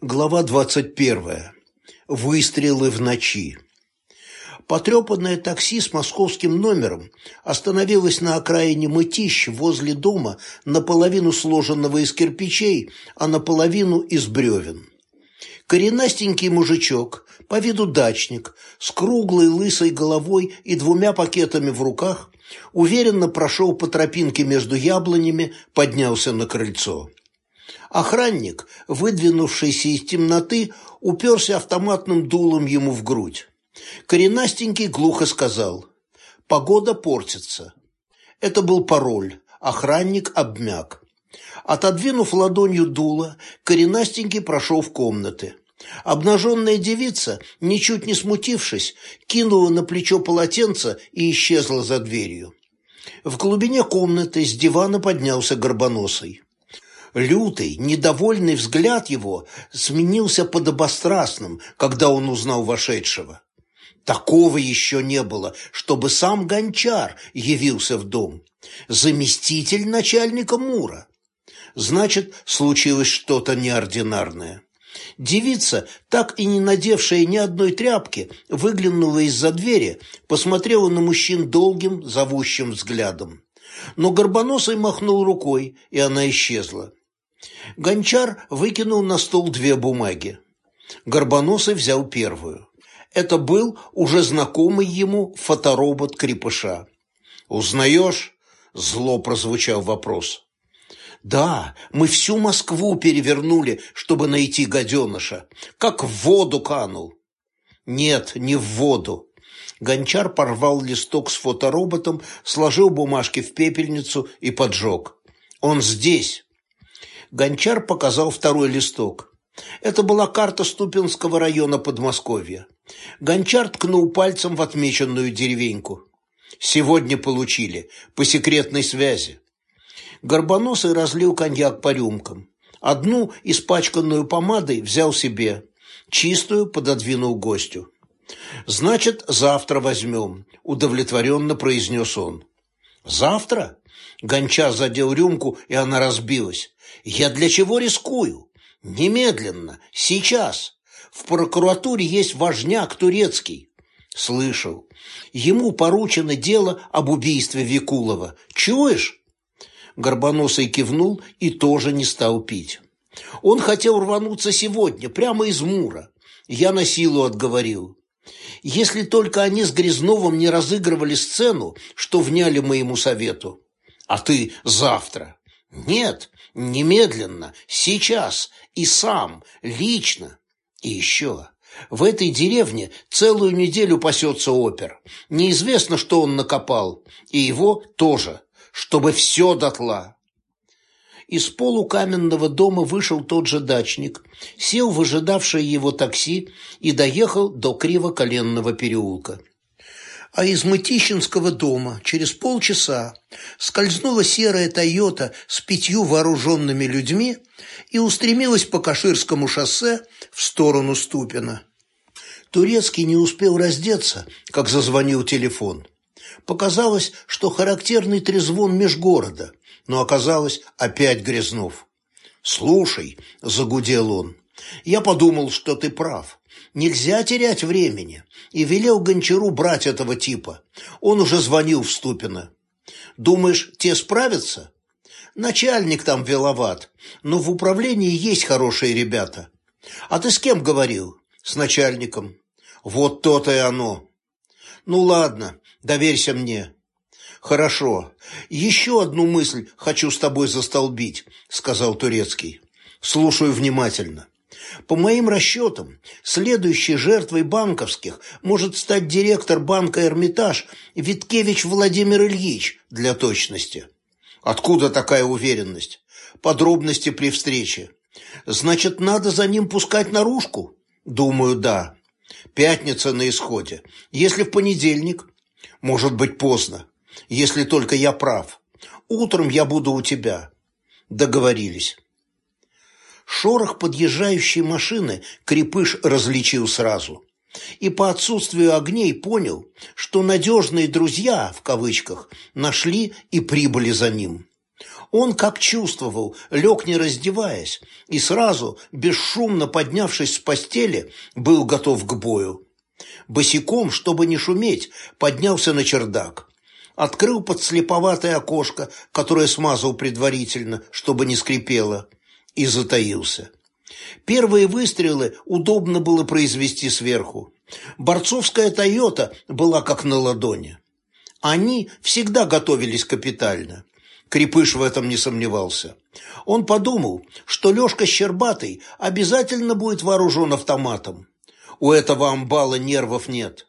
Глава 21. Выстрелы в ночи. Потрепанное такси с московским номером остановилось на окраине Мытищ возле дома наполовину сложенного из кирпичей, а наполовину из бревен. Коренастенький мужичок, по виду дачник, с круглой лысой головой и двумя пакетами в руках, уверенно прошел по тропинке между яблонями, поднялся на крыльцо. Охранник, выдвинувшийся из темноты, уперся автоматным дулом ему в грудь. Коренастенький глухо сказал «Погода портится». Это был пароль. Охранник обмяк. Отодвинув ладонью дуло, коренастенький прошел в комнаты. Обнаженная девица, ничуть не смутившись, кинула на плечо полотенце и исчезла за дверью. В глубине комнаты с дивана поднялся горбоносый. Лютый, недовольный взгляд его сменился подобострастным, когда он узнал вошедшего. Такого еще не было, чтобы сам гончар явился в дом. Заместитель начальника Мура. Значит, случилось что-то неординарное. Девица, так и не надевшая ни одной тряпки, выглянула из-за двери, посмотрела на мужчин долгим, зовущим взглядом. Но Горбоносый махнул рукой, и она исчезла. Гончар выкинул на стол две бумаги. Горбоносый взял первую. Это был уже знакомый ему фоторобот Крепыша. «Узнаешь?» – зло прозвучал вопрос. «Да, мы всю Москву перевернули, чтобы найти гаденыша. Как в воду канул». «Нет, не в воду». Гончар порвал листок с фотороботом, сложил бумажки в пепельницу и поджег. «Он здесь». Гончар показал второй листок. Это была карта Ступинского района Подмосковья. Гончар ткнул пальцем в отмеченную деревеньку. «Сегодня получили, по секретной связи». Горбоносый разлил коньяк по рюмкам. Одну, испачканную помадой, взял себе, чистую пододвинул гостю. «Значит, завтра возьмем», – удовлетворенно произнес он. «Завтра?» Гончар задел рюмку, и она разбилась. Я для чего рискую? Немедленно, сейчас. В прокуратуре есть важняк турецкий. Слышал. Ему поручено дело об убийстве Викулова. Чуешь? Горбоносый кивнул и тоже не стал пить. Он хотел рвануться сегодня, прямо из Мура. Я на силу отговорил. Если только они с Грязновым не разыгрывали сцену, что вняли моему совету. А ты завтра. Нет, немедленно, сейчас, и сам, лично. И еще, в этой деревне целую неделю пасется опер. Неизвестно, что он накопал, и его тоже, чтобы все дотла. Из полукаменного дома вышел тот же дачник, сел в ожидавшее его такси и доехал до Кривоколенного переулка а из Мытищинского дома через полчаса скользнула серая «Тойота» с пятью вооруженными людьми и устремилась по Каширскому шоссе в сторону Ступина. Турецкий не успел раздеться, как зазвонил телефон. Показалось, что характерный трезвон межгорода, но оказалось опять Грязнов. «Слушай», – загудел он, – «я подумал, что ты прав. Нельзя терять времени. И велел Гончару брать этого типа. Он уже звонил в Ступино. Думаешь, те справятся? Начальник там виноват, но в управлении есть хорошие ребята. А ты с кем говорил? С начальником. Вот то-то и оно. Ну ладно, доверься мне. Хорошо. Еще одну мысль хочу с тобой застолбить, сказал Турецкий. Слушаю внимательно. По моим расчетам, следующей жертвой банковских может стать директор банка «Эрмитаж» Виткевич Владимир Ильич для точности. Откуда такая уверенность? Подробности при встрече. Значит, надо за ним пускать наружку? Думаю, да. Пятница на исходе. Если в понедельник, может быть поздно. Если только я прав. Утром я буду у тебя. Договорились. Шорох подъезжающей машины Крепыш различил сразу. И по отсутствию огней понял, что «надежные друзья» в кавычках нашли и прибыли за ним. Он, как чувствовал, лег не раздеваясь, и сразу, бесшумно поднявшись с постели, был готов к бою. Босиком, чтобы не шуметь, поднялся на чердак. Открыл подслеповатое окошко, которое смазал предварительно, чтобы не скрипело, и затаился. Первые выстрелы удобно было произвести сверху. Борцовская «Тойота» была как на ладони. Они всегда готовились капитально. Крепыш в этом не сомневался. Он подумал, что Лешка Щербатый обязательно будет вооружен автоматом. У этого амбала нервов нет.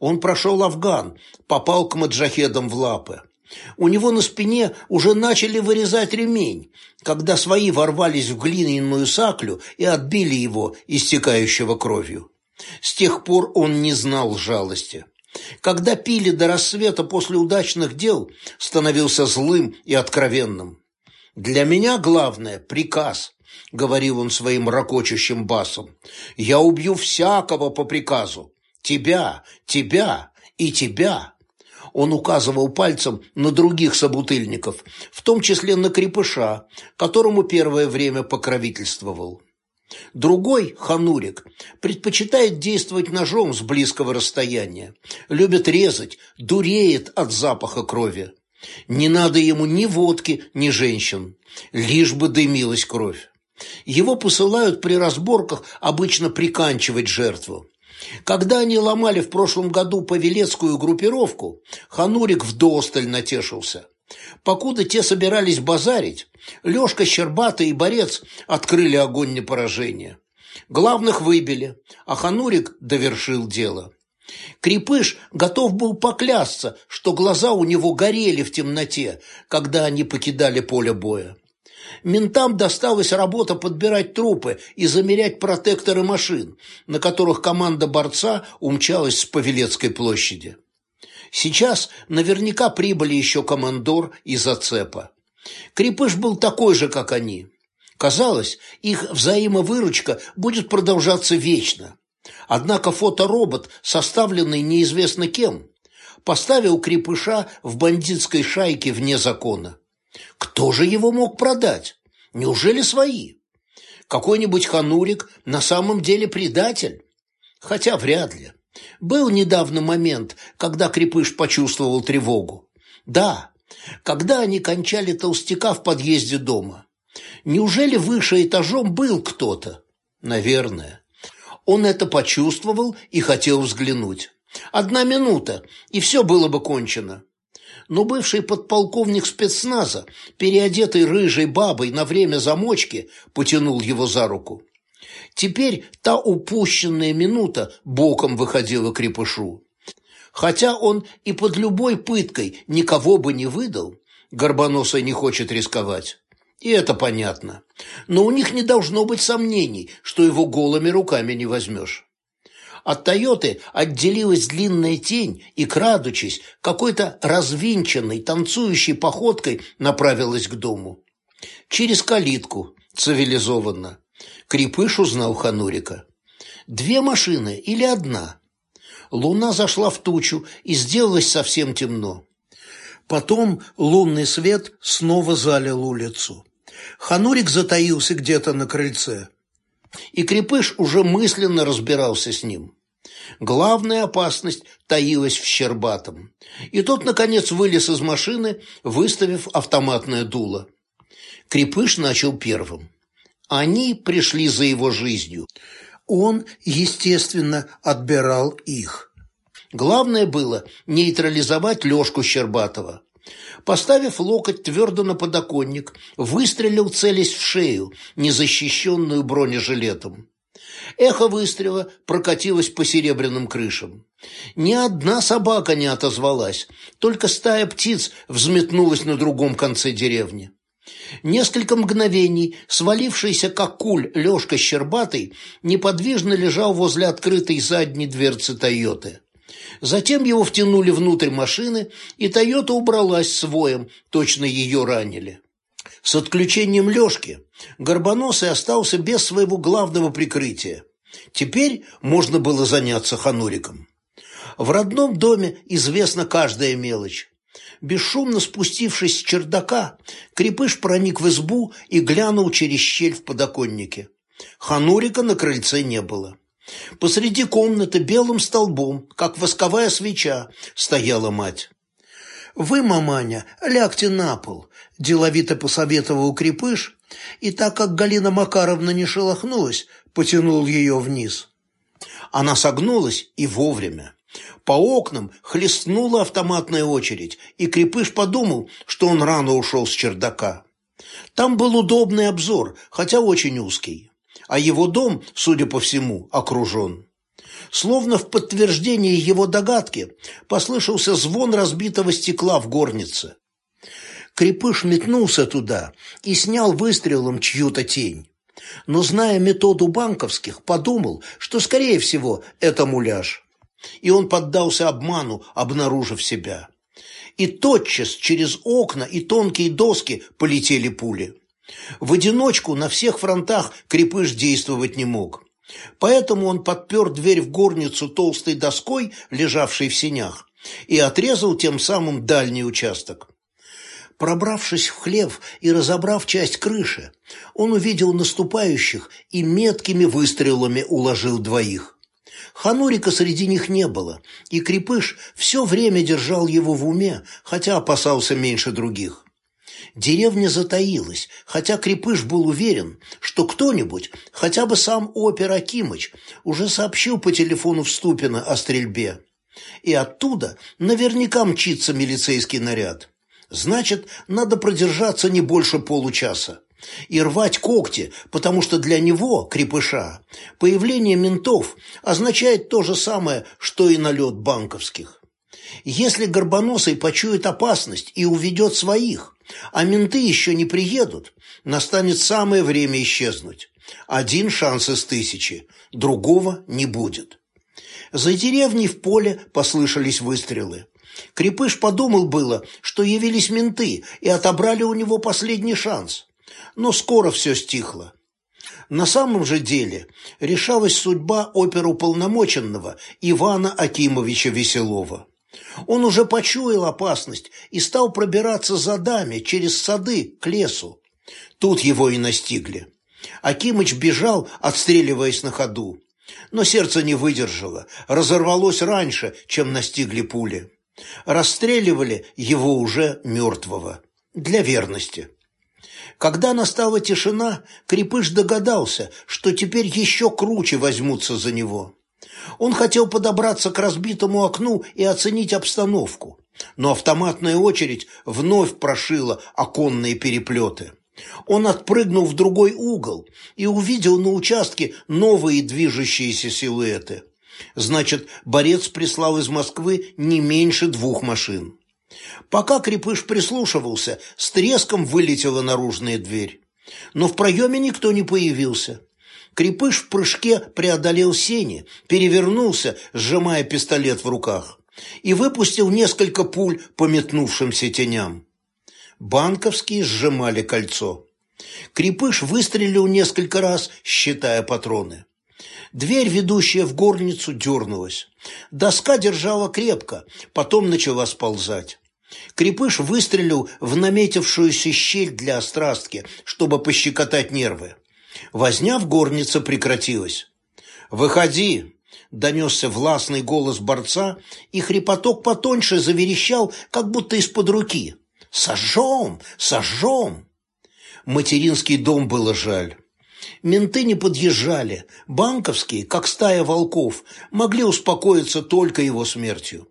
Он прошел Афган, попал к маджахедам в лапы. У него на спине уже начали вырезать ремень, когда свои ворвались в глиняную саклю и отбили его, истекающего кровью. С тех пор он не знал жалости. Когда пили до рассвета после удачных дел, становился злым и откровенным. «Для меня главное – приказ», – говорил он своим ракочущим басом. «Я убью всякого по приказу. Тебя, тебя и тебя». Он указывал пальцем на других собутыльников, в том числе на крепыша, которому первое время покровительствовал. Другой, Ханурик, предпочитает действовать ножом с близкого расстояния, любит резать, дуреет от запаха крови. Не надо ему ни водки, ни женщин, лишь бы дымилась кровь. Его посылают при разборках обычно приканчивать жертву. Когда они ломали в прошлом году павелецкую группировку, Ханурик вдосталь натешился. Покуда те собирались базарить, Лешка, Щербата и Борец открыли огонь на поражение. Главных выбили, а Ханурик довершил дело. Крепыш готов был поклясться, что глаза у него горели в темноте, когда они покидали поле боя. Ментам досталась работа подбирать трупы и замерять протекторы машин, на которых команда борца умчалась с Павелецкой площади. Сейчас наверняка прибыли еще командор и зацепа. Крепыш был такой же, как они. Казалось, их взаимовыручка будет продолжаться вечно. Однако фоторобот, составленный неизвестно кем, поставил крепыша в бандитской шайке вне закона. Кто же его мог продать? Неужели свои? Какой-нибудь ханурик на самом деле предатель? Хотя вряд ли. Был недавно момент, когда Крепыш почувствовал тревогу. Да, когда они кончали толстяка в подъезде дома. Неужели выше этажом был кто-то? Наверное. Он это почувствовал и хотел взглянуть. Одна минута, и все было бы кончено. Но бывший подполковник спецназа, переодетый рыжей бабой на время замочки, потянул его за руку. Теперь та упущенная минута боком выходила крепышу. Хотя он и под любой пыткой никого бы не выдал, Горбоносый не хочет рисковать. И это понятно. Но у них не должно быть сомнений, что его голыми руками не возьмешь. От «Тойоты» отделилась длинная тень и, крадучись, какой-то развинченной, танцующей походкой направилась к дому. Через калитку, цивилизованно. Крепыш узнал Ханурика. Две машины или одна? Луна зашла в тучу и сделалось совсем темно. Потом лунный свет снова залил улицу. Ханурик затаился где-то на крыльце. И Крепыш уже мысленно разбирался с ним. Главная опасность таилась в Щербатом. И тот, наконец, вылез из машины, выставив автоматное дуло. Крепыш начал первым. Они пришли за его жизнью. Он, естественно, отбирал их. Главное было нейтрализовать Лешку Щербатова. Поставив локоть твердо на подоконник, выстрелил, целясь в шею, незащищенную бронежилетом. Эхо выстрела прокатилось по серебряным крышам. Ни одна собака не отозвалась, только стая птиц взметнулась на другом конце деревни. Несколько мгновений свалившийся как куль Лешка Щербатый неподвижно лежал возле открытой задней дверцы «Тойоты». Затем его втянули внутрь машины, и «Тойота» убралась с воем, точно ее ранили. С отключением Лешки Горбоносый остался без своего главного прикрытия. Теперь можно было заняться Хануриком. В родном доме известна каждая мелочь. Бесшумно спустившись с чердака, крепыш проник в избу и глянул через щель в подоконнике. Ханурика на крыльце не было. Посреди комнаты белым столбом, как восковая свеча, стояла мать. «Вы, маманя, лягте на пол», – деловито посоветовал крепыш, и так как Галина Макаровна не шелохнулась, потянул ее вниз. Она согнулась и вовремя. По окнам хлестнула автоматная очередь, и Крепыш подумал, что он рано ушел с чердака. Там был удобный обзор, хотя очень узкий, а его дом, судя по всему, окружен. Словно в подтверждение его догадки послышался звон разбитого стекла в горнице. Крепыш метнулся туда и снял выстрелом чью-то тень. Но, зная методу банковских, подумал, что, скорее всего, это муляж. И он поддался обману, обнаружив себя. И тотчас через окна и тонкие доски полетели пули. В одиночку на всех фронтах крепыш действовать не мог. Поэтому он подпер дверь в горницу толстой доской, лежавшей в сенях, и отрезал тем самым дальний участок. Пробравшись в хлев и разобрав часть крыши, он увидел наступающих и меткими выстрелами уложил двоих. Ханурика среди них не было, и Крепыш все время держал его в уме, хотя опасался меньше других. Деревня затаилась, хотя Крепыш был уверен, что кто-нибудь, хотя бы сам опер Акимыч, уже сообщил по телефону в Ступино о стрельбе. И оттуда наверняка мчится милицейский наряд. Значит, надо продержаться не больше получаса. И рвать когти, потому что для него, крепыша, появление ментов означает то же самое, что и налет банковских. Если Горбоносый почует опасность и уведет своих, а менты еще не приедут, настанет самое время исчезнуть. Один шанс из тысячи, другого не будет. За деревней в поле послышались выстрелы. Крепыш подумал было, что явились менты и отобрали у него последний шанс. Но скоро все стихло. На самом же деле решалась судьба оперуполномоченного Ивана Акимовича Веселова. Он уже почуял опасность и стал пробираться за дами через сады к лесу. Тут его и настигли. Акимыч бежал, отстреливаясь на ходу. Но сердце не выдержало, разорвалось раньше, чем настигли пули. Расстреливали его уже мертвого. Для верности. Когда настала тишина, Крепыш догадался, что теперь еще круче возьмутся за него. Он хотел подобраться к разбитому окну и оценить обстановку, но автоматная очередь вновь прошила оконные переплеты. Он отпрыгнул в другой угол и увидел на участке новые движущиеся силуэты. Значит, борец прислал из Москвы не меньше двух машин. Пока Крепыш прислушивался, с треском вылетела наружная дверь. Но в проеме никто не появился. Крепыш в прыжке преодолел сени, перевернулся, сжимая пистолет в руках, и выпустил несколько пуль по метнувшимся теням. Банковские сжимали кольцо. Крепыш выстрелил несколько раз, считая патроны. Дверь, ведущая в горницу, дернулась. Доска держала крепко, потом начала сползать. Крепыш выстрелил в наметившуюся щель для острастки, чтобы пощекотать нервы. Возня в горнице прекратилась. «Выходи!» – донесся властный голос борца, и хрипоток потоньше заверещал, как будто из-под руки. «Сожжем! Сожжем!» Материнский дом было жаль. Менты не подъезжали. Банковские, как стая волков, могли успокоиться только его смертью.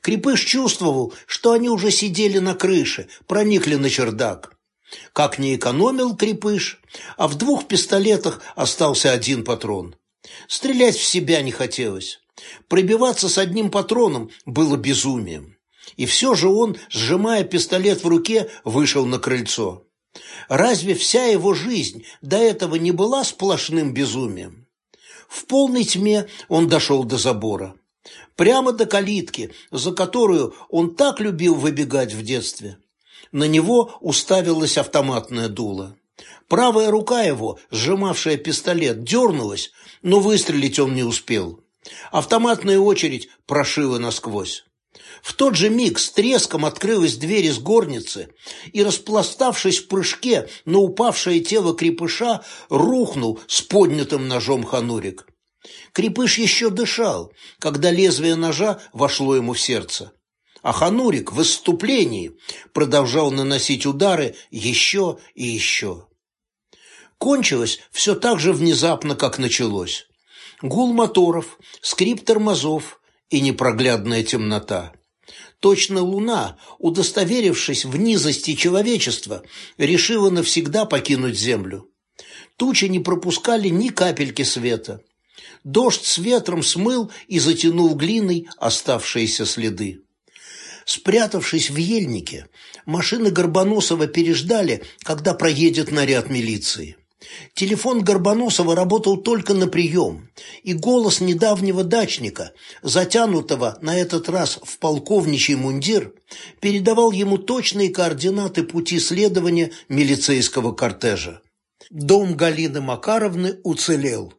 Крепыш чувствовал, что они уже сидели на крыше, проникли на чердак. Как не экономил Крепыш, а в двух пистолетах остался один патрон. Стрелять в себя не хотелось. Пробиваться с одним патроном было безумием. И все же он, сжимая пистолет в руке, вышел на крыльцо. Разве вся его жизнь до этого не была сплошным безумием? В полной тьме он дошел до забора. Прямо до калитки, за которую он так любил выбегать в детстве. На него уставилась автоматная дуло. Правая рука его, сжимавшая пистолет, дернулась, но выстрелить он не успел. Автоматная очередь прошила насквозь. В тот же миг с треском открылась дверь из горницы, и, распластавшись в прыжке на упавшее тело крепыша, рухнул с поднятым ножом Ханурик. Крепыш еще дышал, когда лезвие ножа вошло ему в сердце. А Ханурик в выступлении продолжал наносить удары еще и еще. Кончилось все так же внезапно, как началось. Гул моторов, скрип тормозов и непроглядная темнота. Точно луна, удостоверившись в низости человечества, решила навсегда покинуть землю. Тучи не пропускали ни капельки света. Дождь с ветром смыл и затянул глиной оставшиеся следы. Спрятавшись в ельнике, машины Горбоносова переждали, когда проедет наряд милиции. Телефон Горбоносова работал только на прием, и голос недавнего дачника, затянутого на этот раз в полковничий мундир, передавал ему точные координаты пути следования милицейского кортежа. Дом Галины Макаровны уцелел.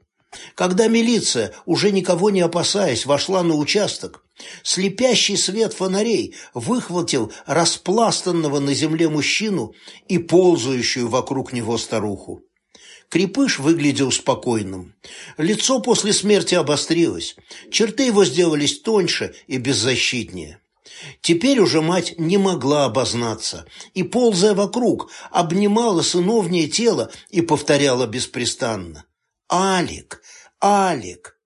Когда милиция, уже никого не опасаясь, вошла на участок, слепящий свет фонарей выхватил распластанного на земле мужчину и ползающую вокруг него старуху. Крепыш выглядел спокойным. Лицо после смерти обострилось, черты его сделались тоньше и беззащитнее. Теперь уже мать не могла обознаться и, ползая вокруг, обнимала сыновнее тело и повторяла беспрестанно. «Алик! Алик!»